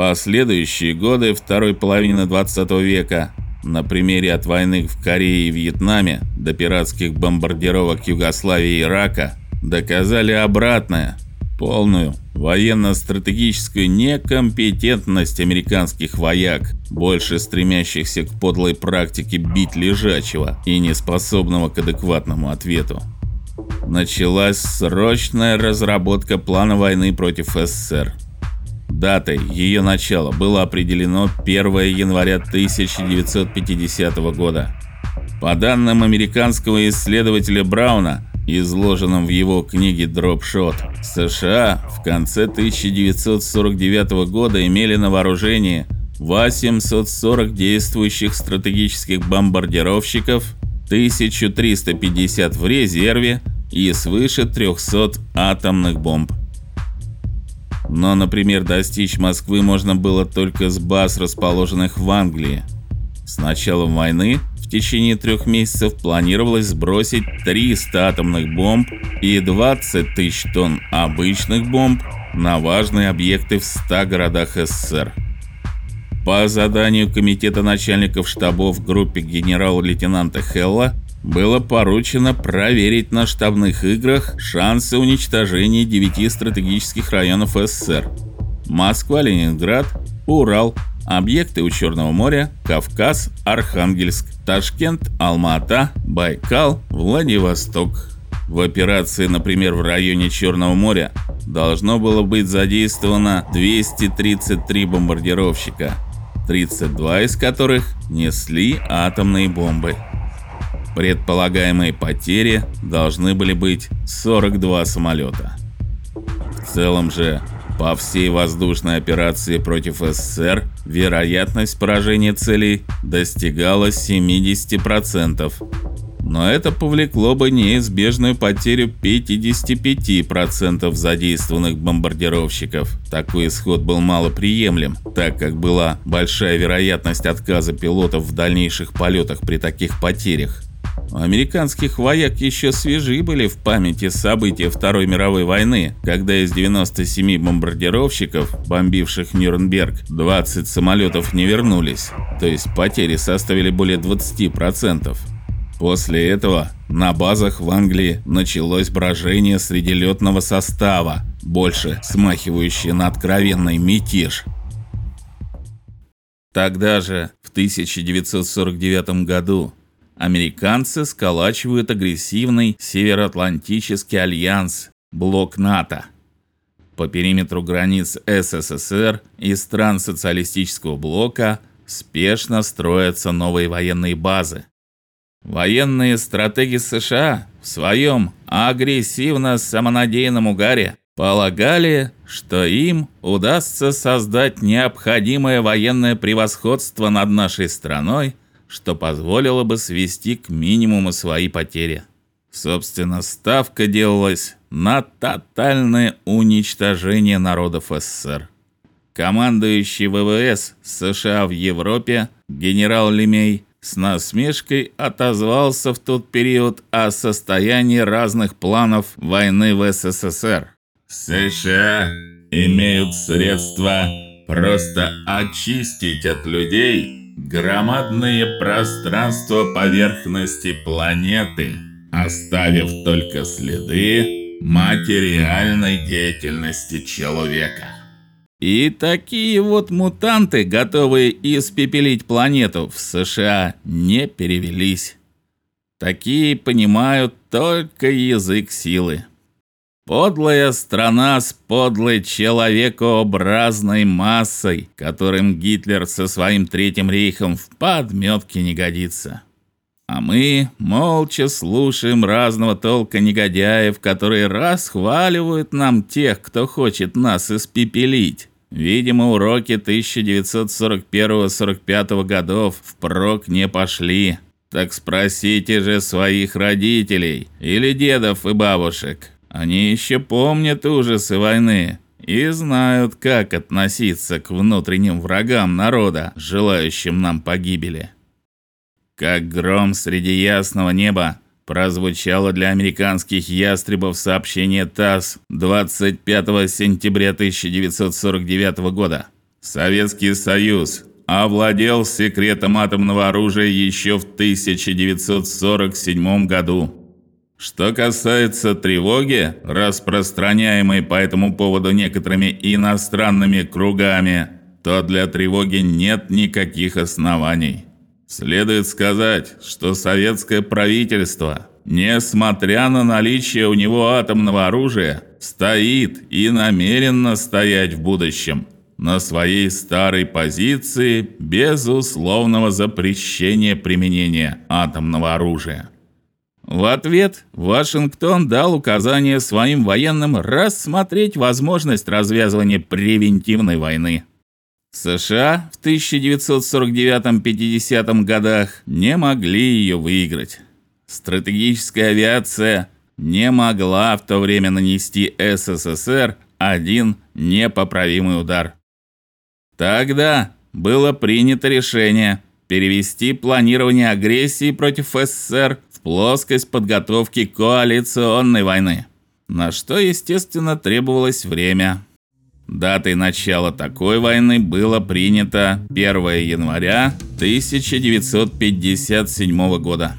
Последующие годы второй половины 20 века на примере от войны в Корее и Вьетнаме до пиратских бомбардировок Югославии и Ирака доказали обратное полную военно-стратегическую некомпетентность американских вояк, больше стремящихся к подлой практике бить лежачего и неспособного к адекватному ответу. Началась срочная разработка плана войны против СССР. Датой ее начала было определено 1 января 1950 года. По данным американского исследователя Брауна, изложенном в его книге Dropshot, США в конце 1949 года имели на вооружении 840 действующих стратегических бомбардировщиков, 1350 в резерве и свыше 300 атомных бомб. Но, например, достичь Москвы можно было только с баз, расположенных в Англии. С началом войны в течение трех месяцев планировалось сбросить 300 атомных бомб и 20 тысяч тонн обычных бомб на важные объекты в 100 городах СССР. По заданию комитета начальников штабов группе генерал-лейтенанта Хелла было поручено проверить на штабных играх шансы уничтожения девяти стратегических районов СССР: Москва, Ленинград, Урал, объекты у Черного моря, Кавказ, Архангельск, Ташкент, Алма-Ата, Байкал, Владивосток. В операции, например, в районе Черного моря должно было быть задействовано 233 бомбардировщика, 32 из которых несли атомные бомбы. Предполагаемые потери должны были быть 42 самолета. В целом же, по всей воздушной операции против СССР вероятность поражения целей достигала 70%. Но это повлекло бы неизбежную потерю 55% задействованных бомбардировщиков. Такой исход был малоприемлем, так как была большая вероятность отказа пилотов в дальнейших полетах при таких потерях. У американских вояк еще свежи были в памяти события Второй мировой войны, когда из 97 бомбардировщиков, бомбивших Нюрнберг, 20 самолетов не вернулись, то есть потери составили более 20%. После этого на базах в Англии началось брожение среди летного состава, больше смахивающее на откровенный мятеж. Тогда же, в 1949 году, американцы сколачивают агрессивный Североатлантический альянс, блок НАТО. По периметру границ СССР и стран социалистического блока спешно строятся новые военные базы. Военные стратеги США в своем агрессивно-самонадеянном угаре полагали, что им удастся создать необходимое военное превосходство над нашей страной что позволило бы свести к минимуму свои потери. Собственно, ставка делалась на тотальное уничтожение народов СССР. Командующий ВВС США в Европе генерал Лемей с насмешкой отозвался в тот период о состоянии разных планов войны в СССР. США имеют средства просто очистить от людей громадные пространства поверхности планеты, оставив только следы материальной деятельности человека. И такие вот мутанты, готовые испепелить планету, в США не перевелись. Такие понимают только язык силы. Подлая страна с подлой человекообразной массой, которым Гитлер со своим Третьим рейхом в подметке не годится. А мы молча слушаем разного толка негодяев, которые расхваливают нам тех, кто хочет нас испепелить. Видимо, уроки 1941-45 годов впрок не пошли. Так спросите же своих родителей или дедов и бабушек. Они еще помнят ужасы войны и знают, как относиться к внутренним врагам народа, желающим нам погибели. Как гром среди ясного неба прозвучало для американских ястребов сообщение ТАСС 25 сентября 1949 года. Советский Союз овладел секретом атомного оружия еще в 1947 году. Что касается тревоги, распространяемой по этому поводу некоторыми иностранными кругами, то для тревоги нет никаких оснований. Следует сказать, что советское правительство, несмотря на наличие у него атомного оружия, стоит и намеренно стоять в будущем на своей старой позиции безусловного запрещения применения атомного оружия. В ответ Вашингтон дал указание своим военным рассмотреть возможность развязывания превентивной войны. США в 1949-50 годах не могли ее выиграть. Стратегическая авиация не могла в то время нанести СССР один непоправимый удар. Тогда было принято решение перевести планирование агрессии против СССР плоскость подготовки коалиционной войны, на что, естественно, требовалось время. Датой начала такой войны было принято 1 января 1957 года.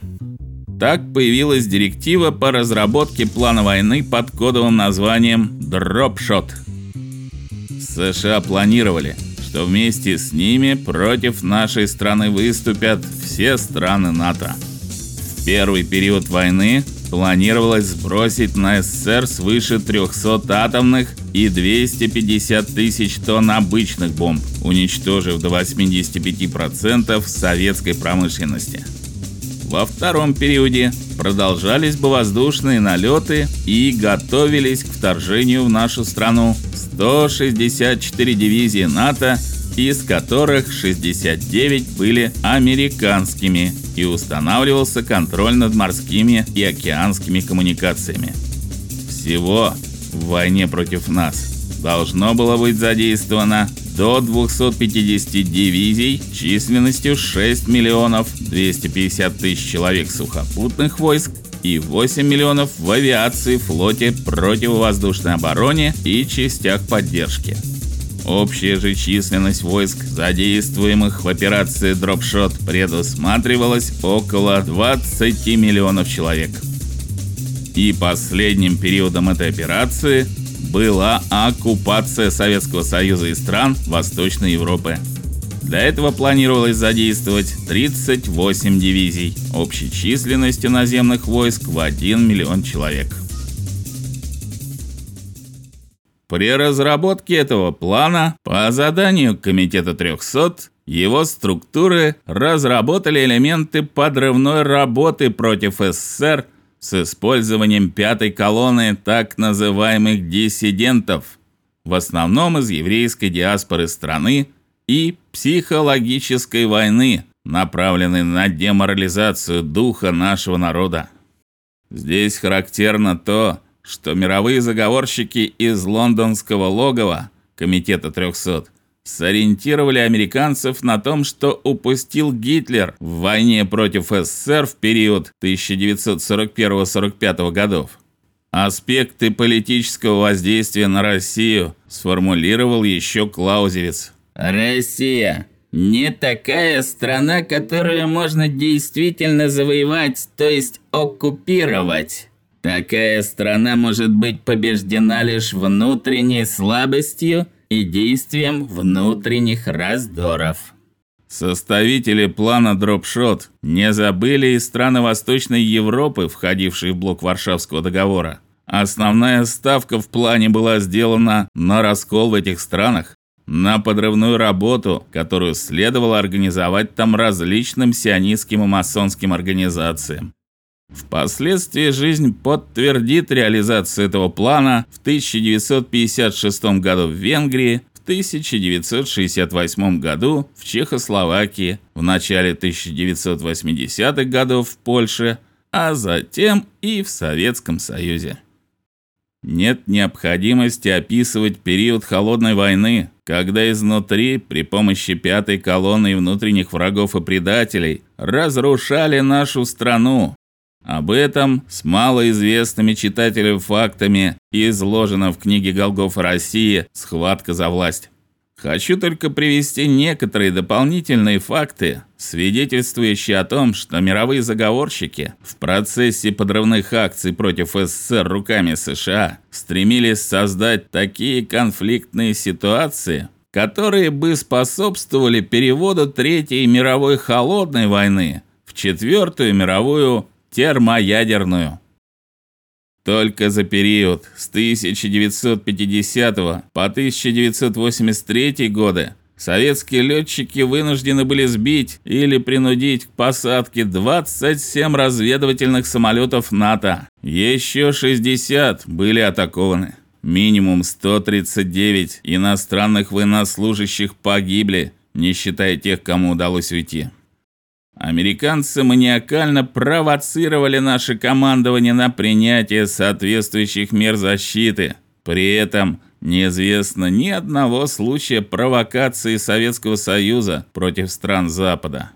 Так появилась директива по разработке плана войны под кодовым названием Дропшот. США планировали что вместе с ними против нашей страны выступят все страны НАТО. Первый период войны планировалось сбросить на СССР свыше 300 атомных и 250 тысяч тонн обычных бомб, уничтожив до 85% советской промышленности. Во втором периоде продолжались бы воздушные налеты и готовились к вторжению в нашу страну 164 дивизии НАТО, из которых 69 были американскими, и устанавливался контроль над морскими и океанскими коммуникациями. Всего в войне против нас должно было быть задействовано до 250 дивизий численностью 6 миллионов 250 тысяч человек сухопутных войск и 8 миллионов в авиации, флоте, противовоздушной обороне и частях поддержки. Общая же численность войск, задействуемых в операции Дропшот, предусматривалась около 20 миллионов человек. И последним периодом этой операции была оккупация Советского Союза и стран Восточной Европы. Для этого планировалось задействовать 38 дивизий общей численностью наземных войск в 1 миллион человек. При разработке этого плана по заданию комитета 300 его структуры разработали элементы подрывной работы против СССР с использованием пятой колонны так называемых диссидентов, в основном из еврейской диаспоры страны и психологической войны, направленной на деморализацию духа нашего народа. Здесь характерно то, что мировые заговорщики из лондонского логова комитета 300 сориентировали американцев на том, что упустил Гитлер в войне против СССР в период 1941-45 годов. Аспекты политического воздействия на Россию сформулировал еще Клаузевиц. Россия не такая страна, которую можно действительно завоевать, то есть оккупировать. Такая страна может быть побеждена лишь внутренней слабостью и действием внутренних раздоров. Составители плана Дропшот не забыли и страны Восточной Европы, входившие в блок Варшавского договора. Основная ставка в плане была сделана на раскол в этих странах, на подрывную работу, которую следовало организовать там различным сионистским и масонским организациям. Впоследствии жизнь подтвердит реализацию этого плана в 1956 году в Венгрии, в 1968 году в Чехословакии, в начале 1980-х годов в Польше, а затем и в Советском Союзе. Нет необходимости описывать период холодной войны, когда изнутри при помощи пятой колонны и внутренних врагов и предателей разрушали нашу страну. Об этом с малоизвестными читателям фактами изложено в книге Голгофа России Схватка за власть. Хочу только привести некоторые дополнительные факты, свидетельствующие о том, что мировые заговорщики в процессе подрывных акций против СССР руками США стремились создать такие конфликтные ситуации, которые бы способствовали переводу Третьей мировой холодной войны в Четвертую мировую термоядерную. Только за период с 1950 по 1983 годы советские летчики вынуждены были сбить или принудить к посадке 27 разведывательных самолетов НАТО. Еще 60 были атакованы. Минимум 139 иностранных военнослужащих погибли, не считая тех, кому удалось уйти. Американцы маниакально провоцировали наше командование на принятие соответствующих мер защиты. При этом неизвестно ни одного случая провокации Советского Союза против стран Запада.